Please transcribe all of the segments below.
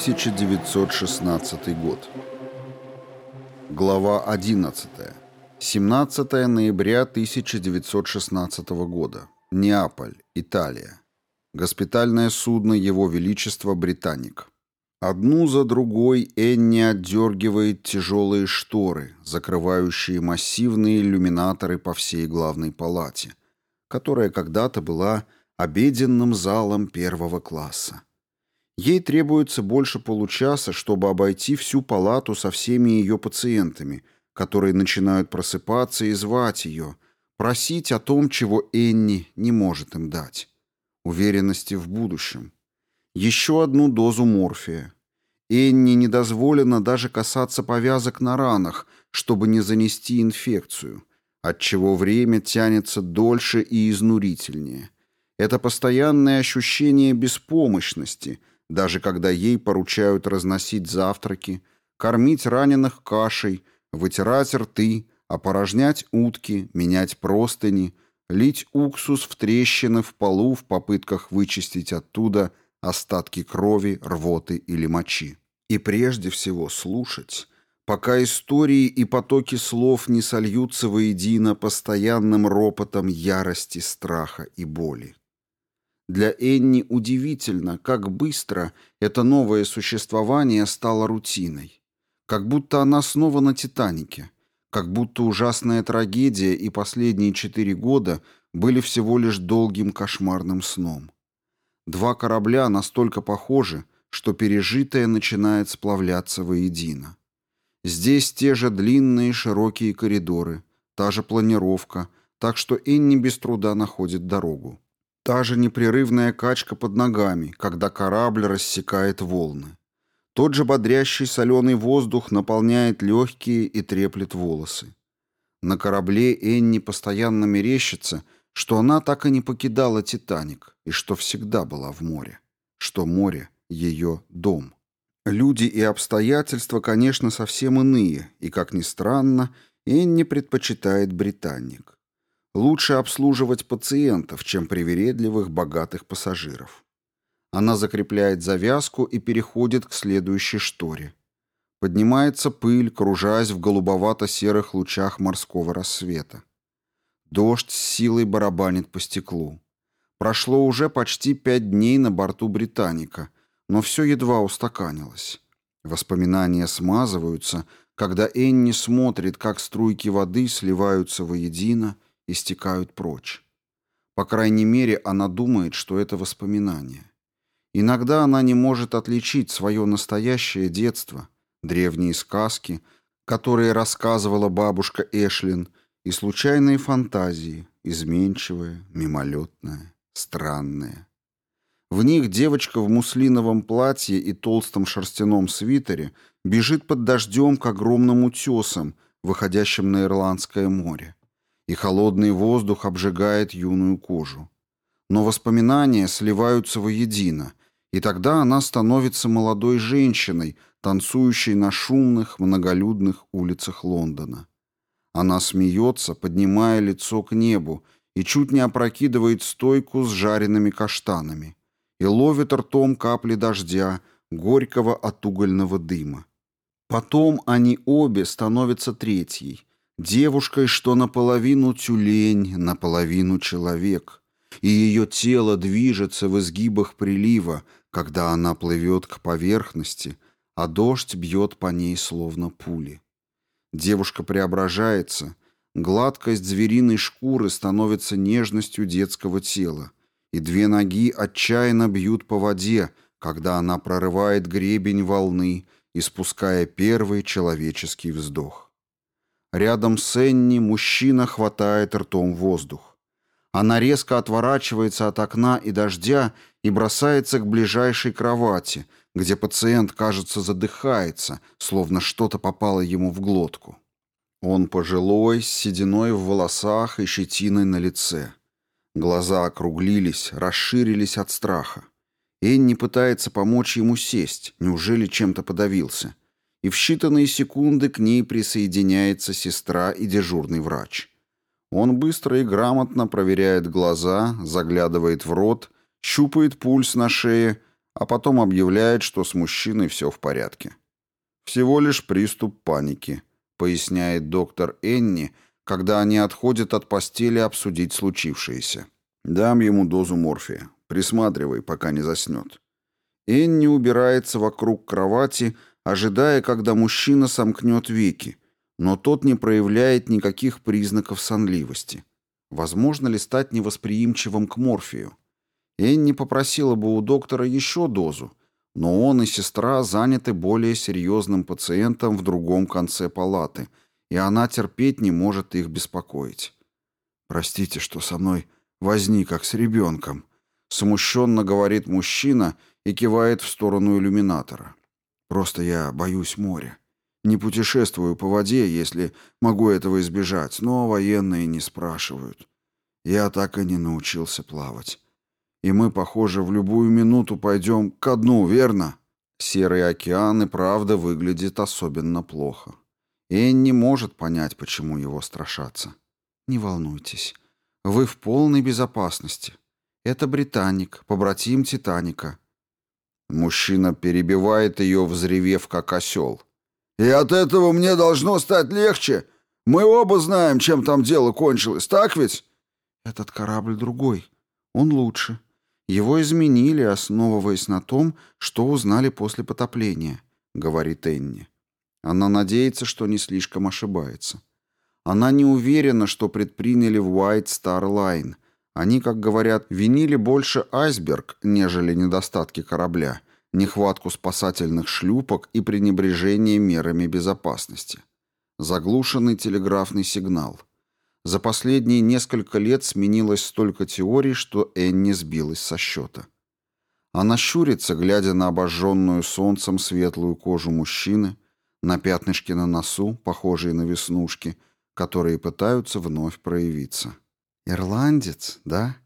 1916 год. Глава 11. 17 ноября 1916 года. Неаполь, Италия. Госпитальное судно Его Величества «Британик». Одну за другой Энни отдергивает тяжелые шторы, закрывающие массивные иллюминаторы по всей главной палате, которая когда-то была обеденным залом первого класса. Ей требуется больше получаса, чтобы обойти всю палату со всеми ее пациентами, которые начинают просыпаться и звать ее, просить о том, чего Энни не может им дать. Уверенности в будущем. Еще одну дозу морфия. Энни не дозволено даже касаться повязок на ранах, чтобы не занести инфекцию, отчего время тянется дольше и изнурительнее. Это постоянное ощущение беспомощности – даже когда ей поручают разносить завтраки, кормить раненых кашей, вытирать рты, опорожнять утки, менять простыни, лить уксус в трещины в полу в попытках вычистить оттуда остатки крови, рвоты или мочи. И прежде всего слушать, пока истории и потоки слов не сольются воедино постоянным ропотом ярости, страха и боли. Для Энни удивительно, как быстро это новое существование стало рутиной. Как будто она снова на «Титанике». Как будто ужасная трагедия и последние четыре года были всего лишь долгим кошмарным сном. Два корабля настолько похожи, что пережитое начинает сплавляться воедино. Здесь те же длинные широкие коридоры, та же планировка, так что Энни без труда находит дорогу. Та же непрерывная качка под ногами, когда корабль рассекает волны. Тот же бодрящий соленый воздух наполняет легкие и треплет волосы. На корабле Энни постоянно мерещится, что она так и не покидала «Титаник» и что всегда была в море, что море — ее дом. Люди и обстоятельства, конечно, совсем иные, и, как ни странно, Энни предпочитает британник. Лучше обслуживать пациентов, чем привередливых богатых пассажиров. Она закрепляет завязку и переходит к следующей шторе. Поднимается пыль, кружась в голубовато-серых лучах морского рассвета. Дождь с силой барабанит по стеклу. Прошло уже почти пять дней на борту «Британика», но все едва устаканилось. Воспоминания смазываются, когда Энни смотрит, как струйки воды сливаются воедино — истекают прочь. По крайней мере, она думает, что это воспоминание. Иногда она не может отличить свое настоящее детство, древние сказки, которые рассказывала бабушка Эшлин, и случайные фантазии, изменчивые, мимолетные, странные. В них девочка в муслиновом платье и толстом шерстяном свитере бежит под дождем к огромным утесам, выходящим на Ирландское море и холодный воздух обжигает юную кожу. Но воспоминания сливаются воедино, и тогда она становится молодой женщиной, танцующей на шумных, многолюдных улицах Лондона. Она смеется, поднимая лицо к небу, и чуть не опрокидывает стойку с жареными каштанами, и ловит ртом капли дождя, горького от угольного дыма. Потом они обе становятся третьей, девушкой, что наполовину тюлень, наполовину человек, и ее тело движется в изгибах прилива, когда она плывет к поверхности, а дождь бьет по ней словно пули. Девушка преображается, гладкость звериной шкуры становится нежностью детского тела, и две ноги отчаянно бьют по воде, когда она прорывает гребень волны, испуская первый человеческий вздох. Рядом с Энни мужчина хватает ртом воздух. Она резко отворачивается от окна и дождя и бросается к ближайшей кровати, где пациент, кажется, задыхается, словно что-то попало ему в глотку. Он пожилой, с сединой в волосах и щетиной на лице. Глаза округлились, расширились от страха. Энни пытается помочь ему сесть, неужели чем-то подавился и в считанные секунды к ней присоединяется сестра и дежурный врач. Он быстро и грамотно проверяет глаза, заглядывает в рот, щупает пульс на шее, а потом объявляет, что с мужчиной все в порядке. «Всего лишь приступ паники», — поясняет доктор Энни, когда они отходят от постели обсудить случившееся. «Дам ему дозу морфия. Присматривай, пока не заснет». Энни убирается вокруг кровати, — ожидая, когда мужчина сомкнет веки, но тот не проявляет никаких признаков сонливости. Возможно ли стать невосприимчивым к морфию? Энни попросила бы у доктора еще дозу, но он и сестра заняты более серьезным пациентом в другом конце палаты, и она терпеть не может их беспокоить. «Простите, что со мной возни, как с ребенком», — смущенно говорит мужчина и кивает в сторону иллюминатора. Просто я боюсь моря. Не путешествую по воде, если могу этого избежать, но военные не спрашивают. Я так и не научился плавать. И мы, похоже, в любую минуту пойдем ко дну, верно? Серый океан и правда выглядит особенно плохо. Энн не может понять, почему его страшаться. Не волнуйтесь. Вы в полной безопасности. Это Британик, побратим Титаника. Мужчина перебивает ее, взревев как осел. «И от этого мне должно стать легче. Мы оба знаем, чем там дело кончилось, так ведь?» «Этот корабль другой. Он лучше. Его изменили, основываясь на том, что узнали после потопления», — говорит Энни. Она надеется, что не слишком ошибается. Она не уверена, что предприняли в White Star Line — они, как говорят, винили больше айсберг, нежели недостатки корабля, нехватку спасательных шлюпок и пренебрежение мерами безопасности. Заглушенный телеграфный сигнал. За последние несколько лет сменилось столько теорий, что Энни сбилась со счета. Она щурится, глядя на обожженную солнцем светлую кожу мужчины, на пятнышки на носу, похожие на веснушки, которые пытаются вновь проявиться. «Ирландец, да?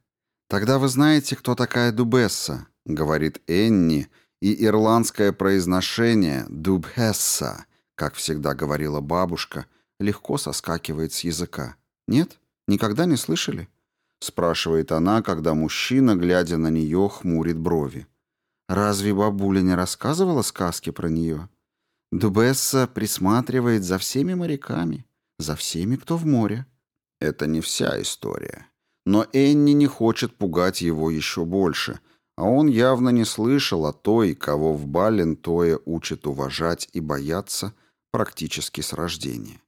Тогда вы знаете, кто такая Дубесса?» — говорит Энни, и ирландское произношение «Дубхесса», как всегда говорила бабушка, легко соскакивает с языка. «Нет? Никогда не слышали?» — спрашивает она, когда мужчина, глядя на неё, хмурит брови. «Разве бабуля не рассказывала сказки про неё? «Дубесса присматривает за всеми моряками, за всеми, кто в море», это не вся история. Но Энни не хочет пугать его еще больше, а он явно не слышал о той, кого в Балентое учат уважать и бояться практически с рождения.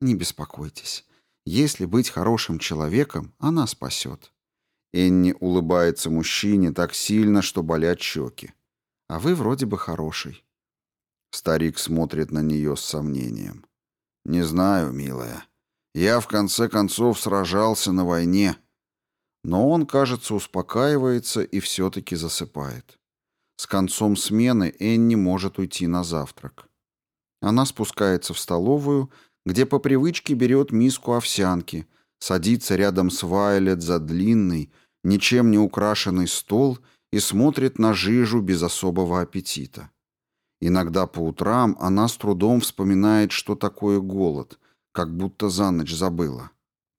Не беспокойтесь. Если быть хорошим человеком, она спасет. Энни улыбается мужчине так сильно, что болят щеки. А вы вроде бы хороший. Старик смотрит на нее с сомнением. «Не знаю, милая», я в конце концов сражался на войне. Но он, кажется, успокаивается и все-таки засыпает. С концом смены Энни может уйти на завтрак. Она спускается в столовую, где по привычке берет миску овсянки, садится рядом с Вайлет за длинный, ничем не украшенный стол и смотрит на жижу без особого аппетита. Иногда по утрам она с трудом вспоминает, что такое голод – как будто за ночь забыла.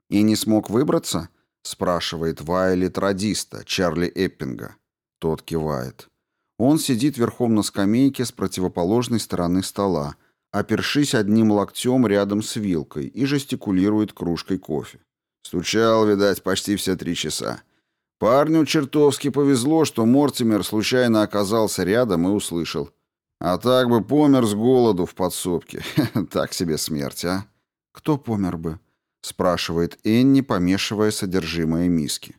«И не смог выбраться?» — спрашивает Вайлет радиста Чарли Эппинга. Тот кивает. Он сидит верхом на скамейке с противоположной стороны стола, опершись одним локтем рядом с вилкой и жестикулирует кружкой кофе. Стучал, видать, почти все три часа. Парню чертовски повезло, что Мортимер случайно оказался рядом и услышал. А так бы помер с голоду в подсобке. Так себе смерть, а? «Кто помер бы?» — спрашивает Энни, помешивая содержимое миски.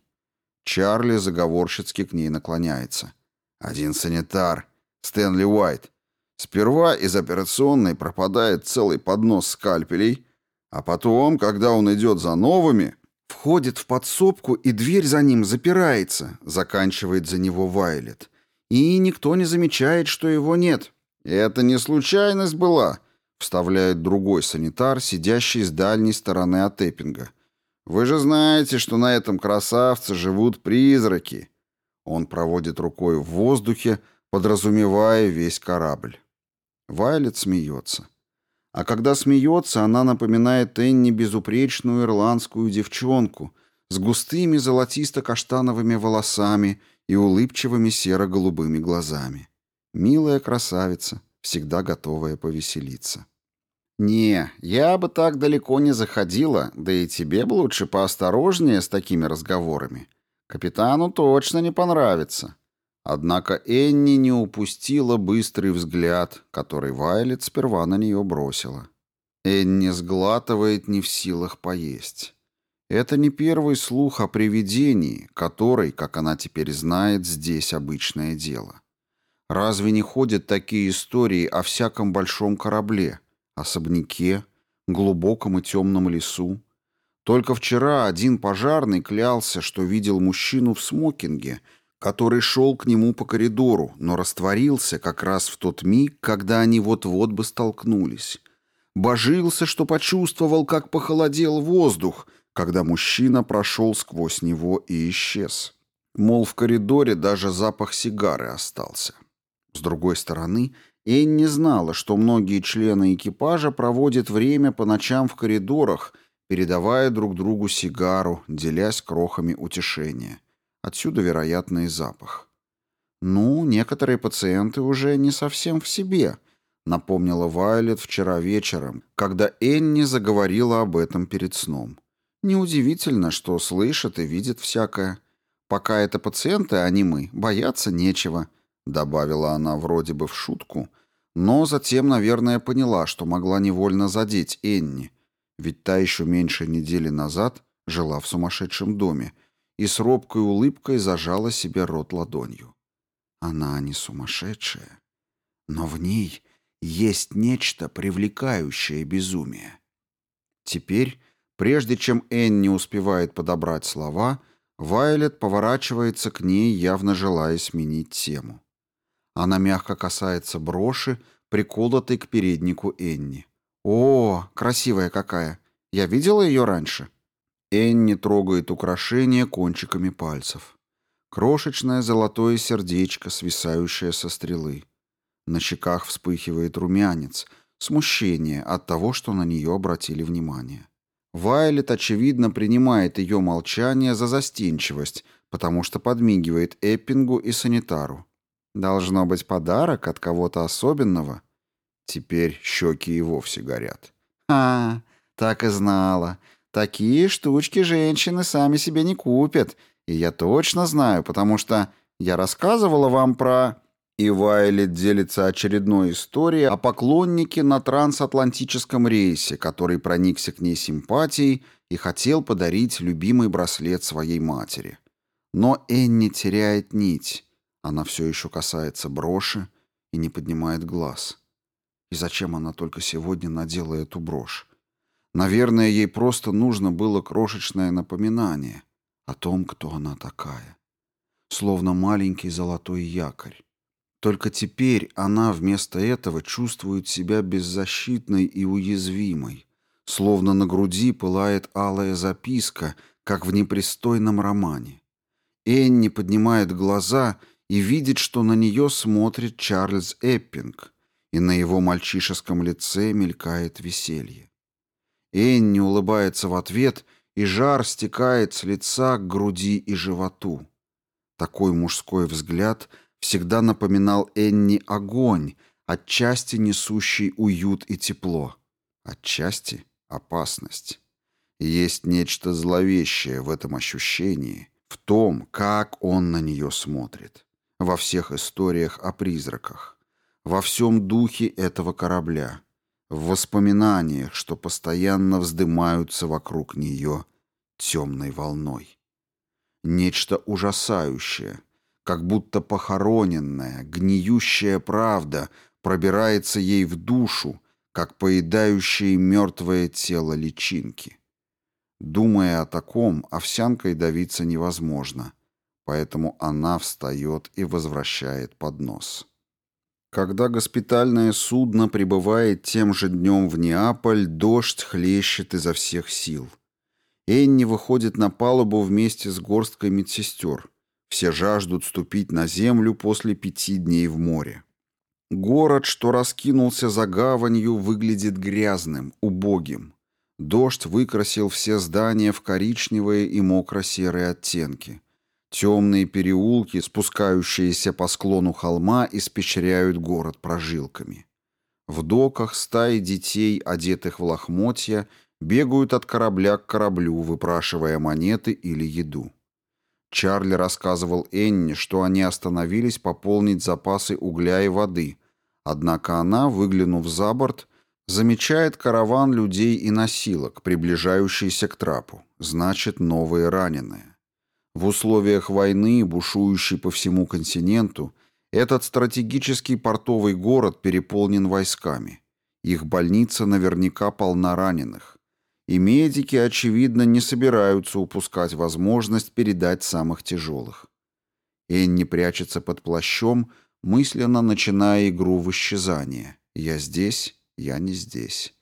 Чарли заговорщицки к ней наклоняется. «Один санитар. Стэнли Уайт. Сперва из операционной пропадает целый поднос скальпелей, а потом, когда он идет за новыми, входит в подсобку и дверь за ним запирается», — заканчивает за него Вайлет. «И никто не замечает, что его нет. Это не случайность была», Вставляет другой санитар, сидящий с дальней стороны от Эппинга. «Вы же знаете, что на этом красавце живут призраки!» Он проводит рукой в воздухе, подразумевая весь корабль. Вайлет смеется. А когда смеется, она напоминает Энни безупречную ирландскую девчонку с густыми золотисто-каштановыми волосами и улыбчивыми серо-голубыми глазами. Милая красавица, всегда готовая повеселиться. «Не, я бы так далеко не заходила, да и тебе бы лучше поосторожнее с такими разговорами. Капитану точно не понравится». Однако Энни не упустила быстрый взгляд, который Вайлет сперва на нее бросила. Энни сглатывает не в силах поесть. Это не первый слух о привидении, который, как она теперь знает, здесь обычное дело. Разве не ходят такие истории о всяком большом корабле, особняке, глубоком и темном лесу? Только вчера один пожарный клялся, что видел мужчину в смокинге, который шел к нему по коридору, но растворился как раз в тот миг, когда они вот-вот бы столкнулись. Божился, что почувствовал, как похолодел воздух, когда мужчина прошел сквозь него и исчез. Мол, в коридоре даже запах сигары остался. С другой стороны, Энни знала, что многие члены экипажа проводят время по ночам в коридорах, передавая друг другу сигару, делясь крохами утешения. Отсюда, вероятный запах. «Ну, некоторые пациенты уже не совсем в себе», — напомнила Вайлет вчера вечером, когда Энни заговорила об этом перед сном. «Неудивительно, что слышат и видят всякое. Пока это пациенты, а не мы, бояться нечего» добавила она вроде бы в шутку, но затем, наверное, поняла, что могла невольно задеть Энни, ведь та еще меньше недели назад жила в сумасшедшем доме и с робкой улыбкой зажала себе рот ладонью. Она не сумасшедшая, но в ней есть нечто привлекающее безумие. Теперь, прежде чем Энни успевает подобрать слова, Вайлет поворачивается к ней, явно желая сменить тему. Она мягко касается броши, приколотой к переднику Энни. «О, красивая какая! Я видела ее раньше?» Энни трогает украшение кончиками пальцев. Крошечное золотое сердечко, свисающее со стрелы. На щеках вспыхивает румянец, смущение от того, что на нее обратили внимание. Вайлет, очевидно, принимает ее молчание за застенчивость, потому что подмигивает Эппингу и санитару. Должно быть подарок от кого-то особенного. Теперь щеки и вовсе горят. А, так и знала. Такие штучки женщины сами себе не купят. И я точно знаю, потому что я рассказывала вам про... И Вайлет делится очередной историей о поклоннике на трансатлантическом рейсе, который проникся к ней симпатией и хотел подарить любимый браслет своей матери. Но Энни теряет нить. Она все еще касается броши и не поднимает глаз. И зачем она только сегодня надела эту брошь? Наверное, ей просто нужно было крошечное напоминание о том, кто она такая. Словно маленький золотой якорь. Только теперь она вместо этого чувствует себя беззащитной и уязвимой, словно на груди пылает алая записка, как в непристойном романе. Энни поднимает глаза и видит, что на нее смотрит Чарльз Эппинг, и на его мальчишеском лице мелькает веселье. Энни улыбается в ответ, и жар стекает с лица к груди и животу. Такой мужской взгляд всегда напоминал Энни огонь, отчасти несущий уют и тепло, отчасти опасность. Есть нечто зловещее в этом ощущении, в том, как он на нее смотрит во всех историях о призраках, во всем духе этого корабля, в воспоминаниях, что постоянно вздымаются вокруг нее темной волной. Нечто ужасающее, как будто похороненная, гниющая правда пробирается ей в душу, как поедающие мертвое тело личинки. Думая о таком, овсянкой давиться невозможно — поэтому она встает и возвращает поднос. Когда госпитальное судно прибывает тем же днем в Неаполь, дождь хлещет изо всех сил. Энни выходит на палубу вместе с горсткой медсестер. Все жаждут ступить на землю после пяти дней в море. Город, что раскинулся за гаванью, выглядит грязным, убогим. Дождь выкрасил все здания в коричневые и мокро-серые оттенки – Темные переулки, спускающиеся по склону холма, испещряют город прожилками. В доках стаи детей, одетых в лохмотья, бегают от корабля к кораблю, выпрашивая монеты или еду. Чарли рассказывал Энни, что они остановились пополнить запасы угля и воды, однако она, выглянув за борт, замечает караван людей и носилок, приближающийся к трапу, значит, новые раненые. В условиях войны, бушующей по всему континенту, этот стратегический портовый город переполнен войсками. Их больница наверняка полна раненых. И медики, очевидно, не собираются упускать возможность передать самых тяжелых. Энни прячется под плащом, мысленно начиная игру в исчезание. «Я здесь, я не здесь».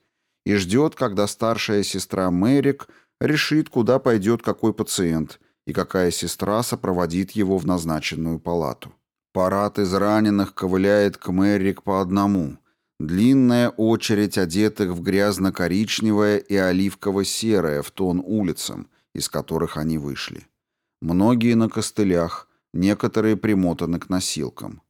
И ждет, когда старшая сестра Мэрик решит, куда пойдет какой пациент – и какая сестра сопроводит его в назначенную палату. Парад из раненых ковыляет к Мэрик по одному. Длинная очередь одетых в грязно-коричневое и оливково-серое в тон улицам, из которых они вышли. Многие на костылях, некоторые примотаны к носилкам.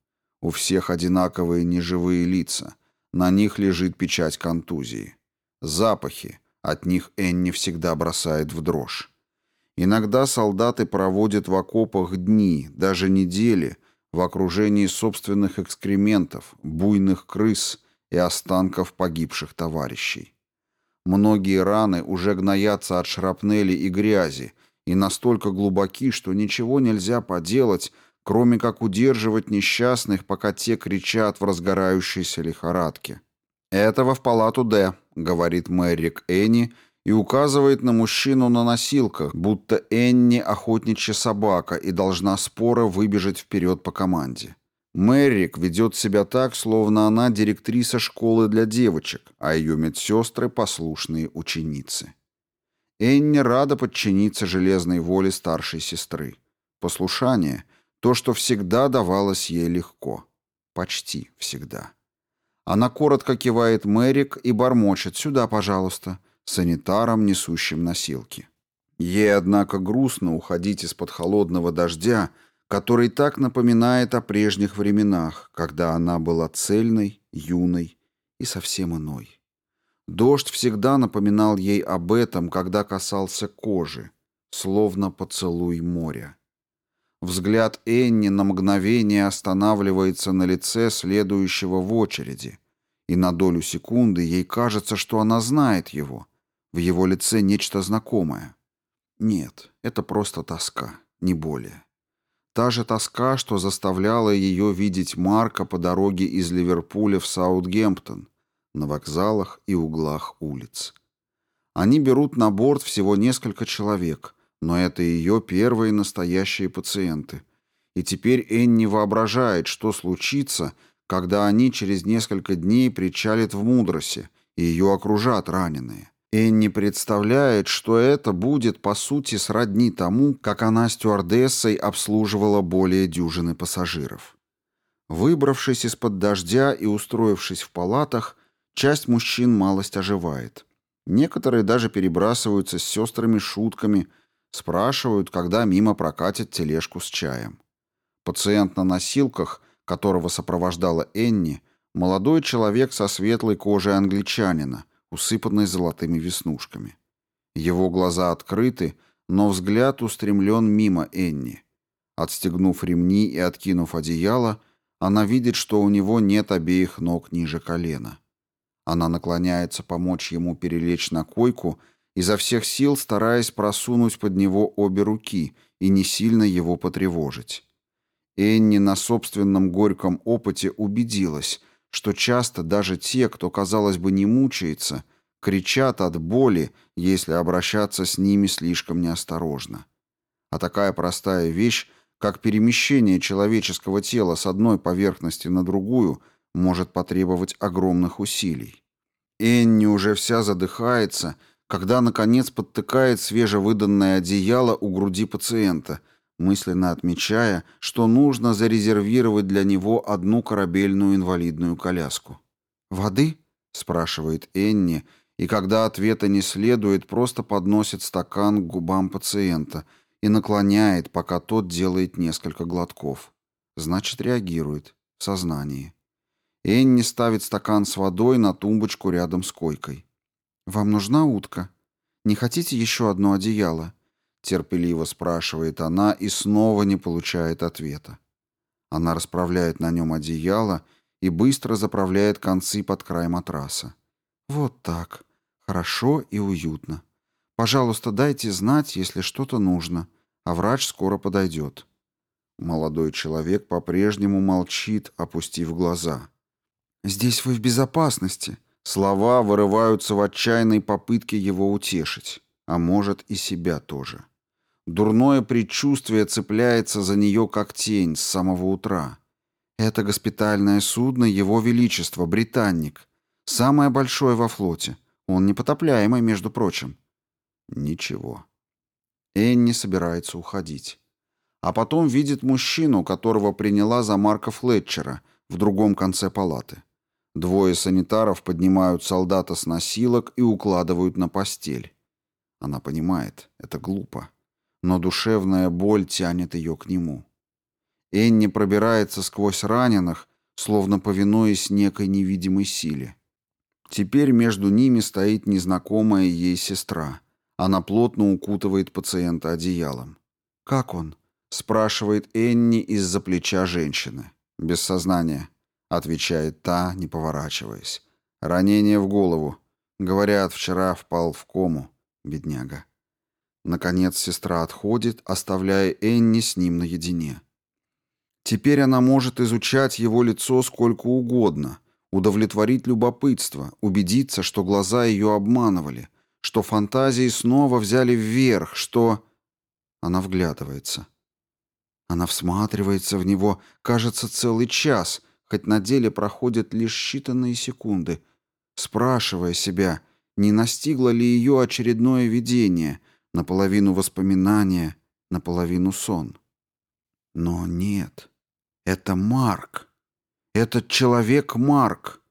У всех одинаковые неживые лица. На них лежит печать контузии. Запахи. От них Энни всегда бросает в дрожь. Иногда солдаты проводят в окопах дни, даже недели, в окружении собственных экскрементов, буйных крыс и останков погибших товарищей. Многие раны уже гноятся от шрапнели и грязи и настолько глубоки, что ничего нельзя поделать, кроме как удерживать несчастных, пока те кричат в разгорающейся лихорадке. «Этого в палату Д», — говорит Мэрик Энни, — и указывает на мужчину на носилках, будто Энни охотничья собака и должна споро выбежать вперед по команде. Мэрик ведет себя так, словно она директриса школы для девочек, а ее медсестры – послушные ученицы. Энни рада подчиниться железной воле старшей сестры. Послушание – то, что всегда давалось ей легко. Почти всегда. Она коротко кивает Мэрик и бормочет «Сюда, пожалуйста», санитаром, несущим носилки. Ей, однако, грустно уходить из-под холодного дождя, который так напоминает о прежних временах, когда она была цельной, юной и совсем иной. Дождь всегда напоминал ей об этом, когда касался кожи, словно поцелуй моря. Взгляд Энни на мгновение останавливается на лице следующего в очереди, и на долю секунды ей кажется, что она знает его — в его лице нечто знакомое. Нет, это просто тоска, не более. Та же тоска, что заставляла ее видеть Марка по дороге из Ливерпуля в Саутгемптон, на вокзалах и углах улиц. Они берут на борт всего несколько человек, но это ее первые настоящие пациенты. И теперь Энни воображает, что случится, когда они через несколько дней причалят в Мудросе, и ее окружат раненые. Энни не представляет, что это будет по сути сродни тому, как она стюардессой обслуживала более дюжины пассажиров. Выбравшись из-под дождя и устроившись в палатах, часть мужчин малость оживает. Некоторые даже перебрасываются с сестрами шутками, спрашивают, когда мимо прокатят тележку с чаем. Пациент на носилках, которого сопровождала Энни, молодой человек со светлой кожей англичанина – усыпанной золотыми веснушками. Его глаза открыты, но взгляд устремлен мимо Энни. Отстегнув ремни и откинув одеяло, она видит, что у него нет обеих ног ниже колена. Она наклоняется помочь ему перелечь на койку, изо всех сил стараясь просунуть под него обе руки и не сильно его потревожить. Энни на собственном горьком опыте убедилась – что часто даже те, кто, казалось бы, не мучается, кричат от боли, если обращаться с ними слишком неосторожно. А такая простая вещь, как перемещение человеческого тела с одной поверхности на другую, может потребовать огромных усилий. Энни уже вся задыхается, когда, наконец, подтыкает свежевыданное одеяло у груди пациента – мысленно отмечая, что нужно зарезервировать для него одну корабельную инвалидную коляску. «Воды?» — спрашивает Энни, и когда ответа не следует, просто подносит стакан к губам пациента и наклоняет, пока тот делает несколько глотков. Значит, реагирует. В сознании. Энни ставит стакан с водой на тумбочку рядом с койкой. «Вам нужна утка? Не хотите еще одно одеяло?» терпеливо спрашивает она и снова не получает ответа. Она расправляет на нем одеяло и быстро заправляет концы под край матраса. «Вот так. Хорошо и уютно. Пожалуйста, дайте знать, если что-то нужно, а врач скоро подойдет». Молодой человек по-прежнему молчит, опустив глаза. «Здесь вы в безопасности». Слова вырываются в отчаянной попытке его утешить, а может и себя тоже. Дурное предчувствие цепляется за нее как тень с самого утра. Это госпитальное судно Его Величества, Британник. Самое большое во флоте. Он непотопляемый, между прочим. Ничего. Энни собирается уходить. А потом видит мужчину, которого приняла за Марка Флетчера, в другом конце палаты. Двое санитаров поднимают солдата с носилок и укладывают на постель. Она понимает, это глупо но душевная боль тянет ее к нему. Энни пробирается сквозь раненых, словно повинуясь некой невидимой силе. Теперь между ними стоит незнакомая ей сестра. Она плотно укутывает пациента одеялом. «Как он?» — спрашивает Энни из-за плеча женщины. «Без сознания», — отвечает та, не поворачиваясь. «Ранение в голову. Говорят, вчера впал в кому, бедняга». Наконец сестра отходит, оставляя Энни с ним наедине. Теперь она может изучать его лицо сколько угодно, удовлетворить любопытство, убедиться, что глаза ее обманывали, что фантазии снова взяли вверх, что... Она вглядывается. Она всматривается в него, кажется, целый час, хоть на деле проходят лишь считанные секунды, спрашивая себя, не настигло ли ее очередное видение — наполовину воспоминание, наполовину сон. Но нет, это Марк. Этот человек Марк.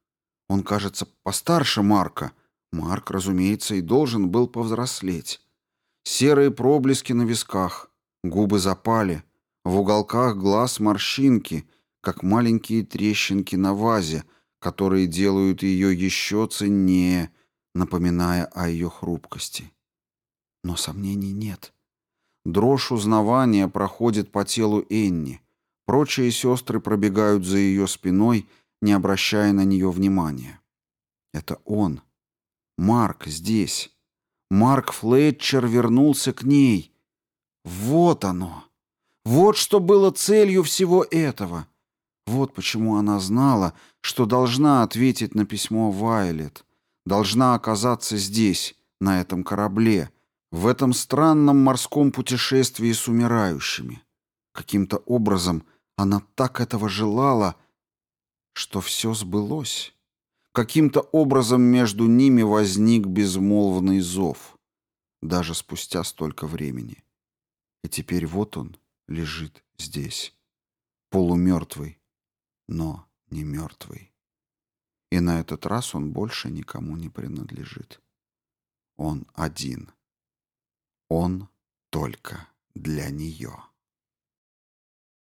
Он, кажется, постарше Марка. Марк, разумеется, и должен был повзрослеть. Серые проблески на висках, губы запали, в уголках глаз морщинки, как маленькие трещинки на вазе, которые делают ее еще ценнее, напоминая о ее хрупкости. Но сомнений нет. Дрожь узнавания проходит по телу Энни. Прочие сестры пробегают за ее спиной, не обращая на нее внимания. Это он. Марк здесь. Марк Флетчер вернулся к ней. Вот оно. Вот что было целью всего этого. Вот почему она знала, что должна ответить на письмо Вайлет, должна оказаться здесь, на этом корабле, в этом странном морском путешествии с умирающими. Каким-то образом она так этого желала, что все сбылось. Каким-то образом между ними возник безмолвный зов, даже спустя столько времени. И теперь вот он лежит здесь, полумертвый, но не мертвый. И на этот раз он больше никому не принадлежит. Он один. Он только для нее.